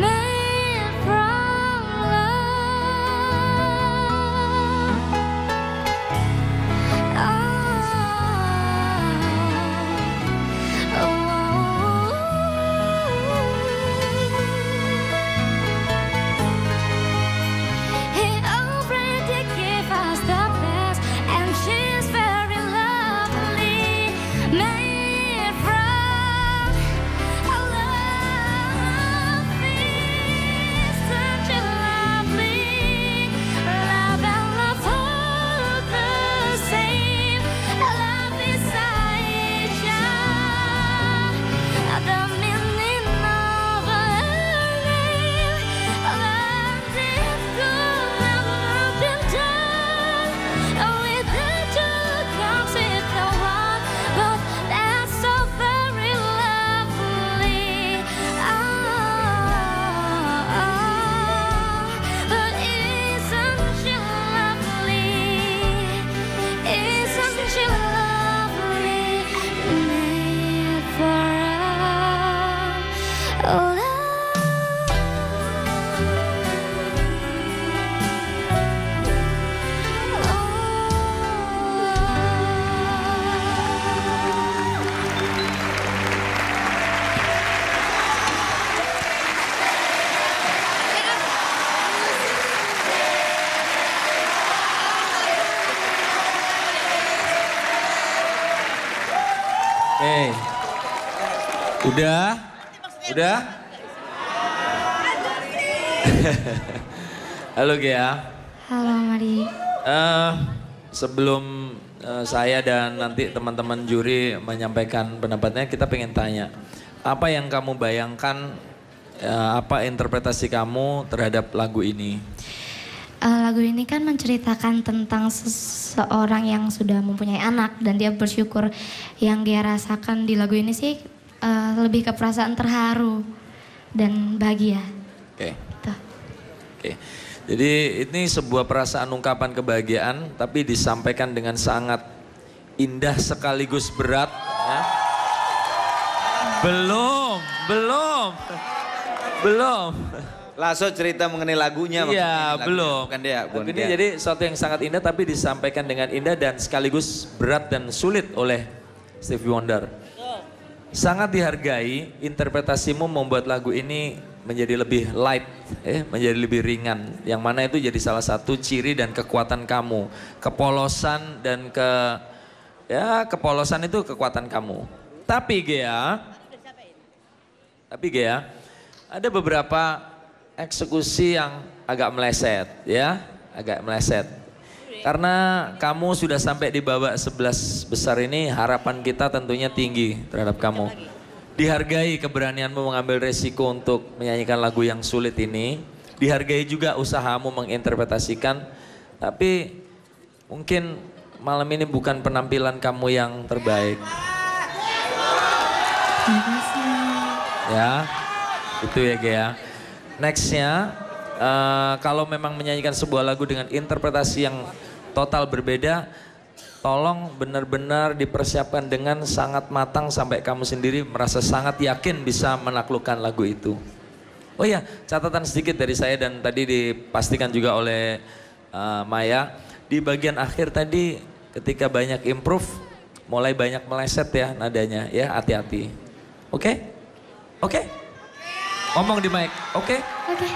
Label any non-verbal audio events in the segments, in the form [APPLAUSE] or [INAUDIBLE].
매 Oke. Udah? Udah? [LAUGHS] Halo Gea. Halo Mari. Eh, sebelum eh, saya dan nanti teman-teman juri menyampaikan pendapatnya, kita pengen tanya. Apa yang kamu bayangkan, eh, apa interpretasi kamu terhadap lagu ini? Eh, lagu ini kan menceritakan tentang seseorang yang sudah mempunyai anak dan dia bersyukur yang dia rasakan di lagu ini sih eh, lebih ke perasaan terharu dan bahagia. Oke. Gitu. Oke. Jadi ini sebuah perasaan ungkapan kebahagiaan tapi disampaikan dengan sangat indah sekaligus berat ya. Belum, belum. Belum. Langsung cerita mengenai lagunya. Iya, Lagunya, belum. Bukan dia, bukan Lagu ini dia. jadi sesuatu yang sangat indah tapi disampaikan dengan indah dan sekaligus berat dan sulit oleh Stevie Wonder. Sangat dihargai, interpretasimu membuat lagu ini menjadi lebih light, eh, menjadi lebih ringan. Yang mana itu jadi salah satu ciri dan kekuatan kamu. Kepolosan dan ke, ya kepolosan itu kekuatan kamu. Tapi Gea, tapi Gea, ada beberapa eksekusi yang agak meleset, ya, agak meleset. Karena kamu sudah sampai di babak 11 besar ini, harapan kita tentunya tinggi terhadap kamu. Dihargai keberanianmu mengambil resiko untuk menyanyikan lagu yang sulit ini. Dihargai juga usahamu menginterpretasikan. Tapi mungkin malam ini bukan penampilan kamu yang terbaik. Ya, itu ya Gea. Nextnya, eh, kalau memang menyanyikan sebuah lagu dengan interpretasi yang total berbeda, tolong benar-benar dipersiapkan dengan sangat matang sampai kamu sendiri merasa sangat yakin bisa menaklukkan lagu itu. Oh iya, catatan sedikit dari saya dan tadi dipastikan juga oleh eh, Maya. Di bagian akhir tadi ketika banyak improve, mulai banyak meleset ya nadanya ya, hati-hati. Oke? Oke? Ngomong di mic, oke? Oke.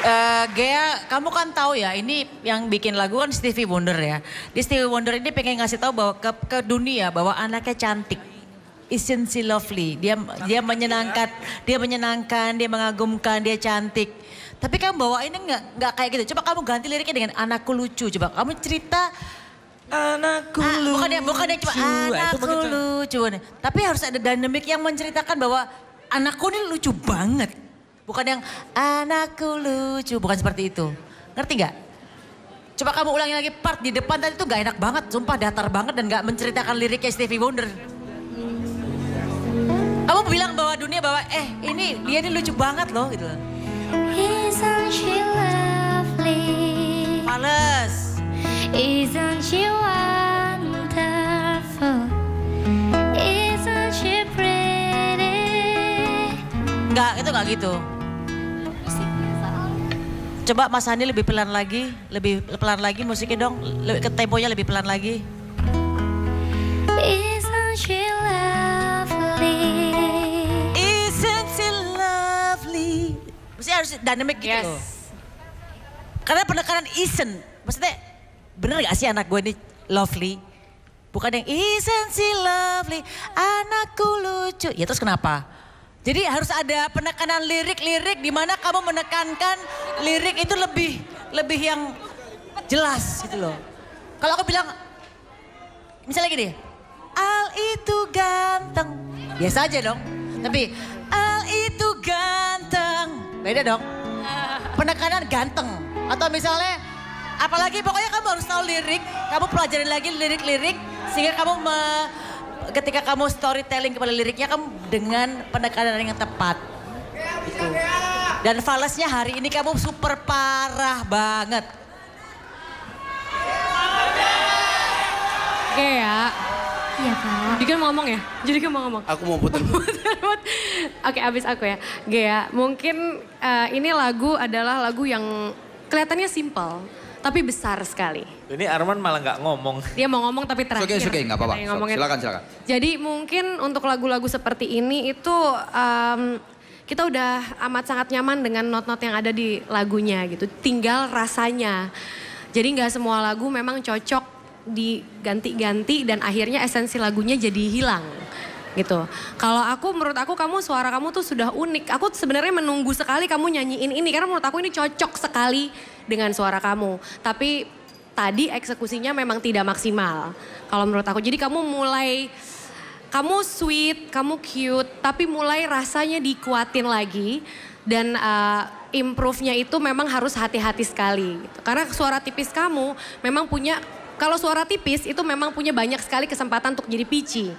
Eh, Gea, kamu kan tahu ya, ini yang bikin lagu kan Stevie Wonder ya. Di Stevie Wonder ini pengen ngasih tahu bahwa ke, ke dunia bahwa anaknya cantik. Isn't she lovely? Dia dia menyenangkan, dia menyenangkan, dia mengagumkan, dia cantik. Tapi kamu bawa ini nggak nggak kayak gitu. Coba kamu ganti liriknya dengan anakku lucu. Coba kamu cerita Anakku Ah, bukannya cuma lucu. Ah, itu anakku begitu. lucu. Tapi harus ada dinamik yang menceritakan bahwa anakku ini lucu banget. Bukan yang anakku lucu, bukan seperti itu. Ngerti nggak? Coba kamu ulangi lagi part di depan tadi tuh gak enak banget, sumpah datar banget dan gak menceritakan liriknya Stevie Wonder. Kamu bilang bahwa dunia bahwa eh ini dia ini lucu banget loh gitu. Isn't she lovely? Males. Isn't she wonderful? Enggak, itu enggak gitu. Coba Mas Hani lebih pelan lagi, lebih pelan lagi musiknya dong, lebih ke temponya lebih pelan lagi. Isn't she lovely? Isn't she lovely? Mesti harus dynamic gitu loh. Karena penekanan isn't, maksudnya bener gak sih anak gue ini lovely? Bukan yang isn't she lovely, anakku lucu. Ya terus kenapa? Jadi harus ada penekanan lirik-lirik di mana kamu menekankan lirik itu lebih lebih yang jelas gitu loh. Kalau aku bilang, misalnya gini, Al itu ganteng, biasa aja dong. Tapi Al itu ganteng, beda dong. Penekanan ganteng. Atau misalnya, apalagi pokoknya kamu harus tahu lirik, kamu pelajari lagi lirik-lirik sehingga kamu me- ketika kamu storytelling kepada liriknya kamu dengan penekanan yang tepat. Gitu. Dan falasnya hari ini kamu super parah banget. Gea, Iya kak. Jadi kan mau ngomong ya? Jadi kan mau ngomong. Aku mau [LAUGHS] putar. Oke, abis aku ya. Gea, mungkin eh, ini lagu adalah lagu yang kelihatannya simple, tapi besar sekali. Ini Arman malah nggak ngomong. Dia mau ngomong tapi terakhir. Oke, oke, nggak apa-apa. Silakan, silakan. Jadi mungkin untuk lagu-lagu seperti ini itu em, kita udah amat sangat nyaman dengan not-not yang ada di lagunya gitu. Tinggal rasanya. Jadi nggak semua lagu memang cocok diganti-ganti dan akhirnya esensi lagunya jadi hilang gitu. Kalau aku menurut aku kamu suara kamu tuh sudah unik. Aku sebenarnya menunggu sekali kamu nyanyiin ini karena menurut aku ini cocok sekali dengan suara kamu. Tapi tadi eksekusinya memang tidak maksimal. Kalau menurut aku. Jadi kamu mulai kamu sweet, kamu cute, tapi mulai rasanya dikuatin lagi dan uh, improve-nya itu memang harus hati-hati sekali. Karena suara tipis kamu memang punya, kalau suara tipis itu memang punya banyak sekali kesempatan untuk jadi pitchy.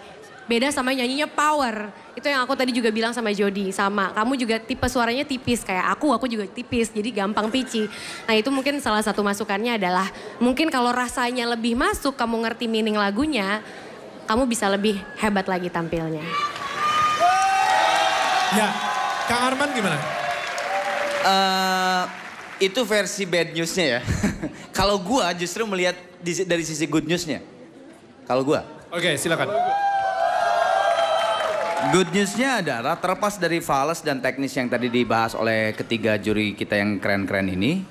Beda sama nyanyinya power. Itu yang aku tadi juga bilang sama Jody. Sama, kamu juga tipe suaranya tipis kayak aku, aku juga tipis. Jadi gampang pitchy. Nah itu mungkin salah satu masukannya adalah mungkin kalau rasanya lebih masuk, kamu ngerti meaning lagunya, kamu bisa lebih hebat lagi tampilnya. Ya, Kang Arman gimana? Eh, itu versi bad newsnya ya. [LAUGHS] Kalau gua justru melihat di- dari sisi good newsnya. Kalau gua. Oke, silakan. Good newsnya adalah terlepas dari fals dan teknis yang tadi dibahas oleh ketiga juri kita yang keren-keren ini.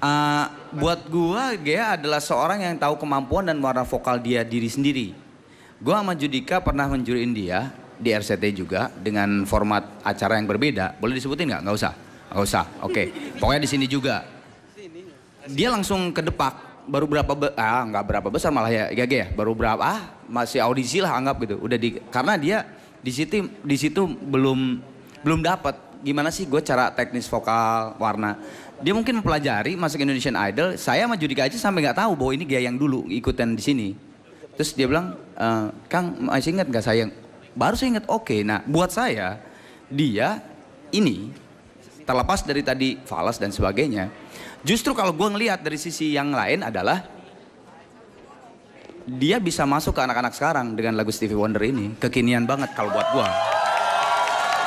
eh, buat gua Gea adalah seorang yang tahu kemampuan dan warna vokal dia diri sendiri. Gua sama Judika pernah menjuriin dia di RCT juga dengan format acara yang berbeda. Boleh disebutin nggak? Nggak usah. Nggak usah. Oke. Pokoknya di sini juga. Dia langsung ke depak. Baru berapa be- ah nggak berapa besar malah ya GG ya. Baru berapa ah masih audisi lah anggap gitu. Udah di karena dia di situ di situ belum belum dapat gimana sih gue cara teknis vokal warna? Dia mungkin mempelajari masuk Indonesian Idol. Saya sama Judika aja sampai nggak tahu bahwa ini dia yang dulu ikutan di sini. Terus dia bilang "Eh, Kang masih ingat nggak saya? Baru saya ingat oke nah buat saya dia ini terlepas dari tadi falas dan sebagainya justru kalau gue ngelihat dari sisi yang lain adalah dia bisa masuk ke anak-anak sekarang dengan lagu Stevie Wonder ini kekinian banget kalau buat gue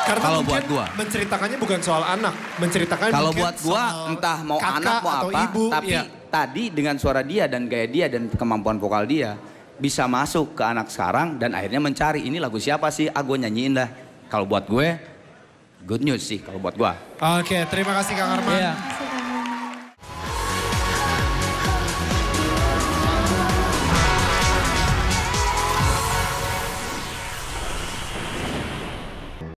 Karena Kalau buat gua. menceritakannya bukan soal anak, menceritakan Kalau buat gua soal entah mau kakak anak mau atau apa, ibu, tapi iya. tadi dengan suara dia dan gaya dia dan kemampuan vokal dia bisa masuk ke anak sekarang dan akhirnya mencari ini lagu siapa sih? Ah gue nyanyiin dah. Kalau buat gue good news sih kalau buat gua. Oke, terima kasih Kang Arman. Iya.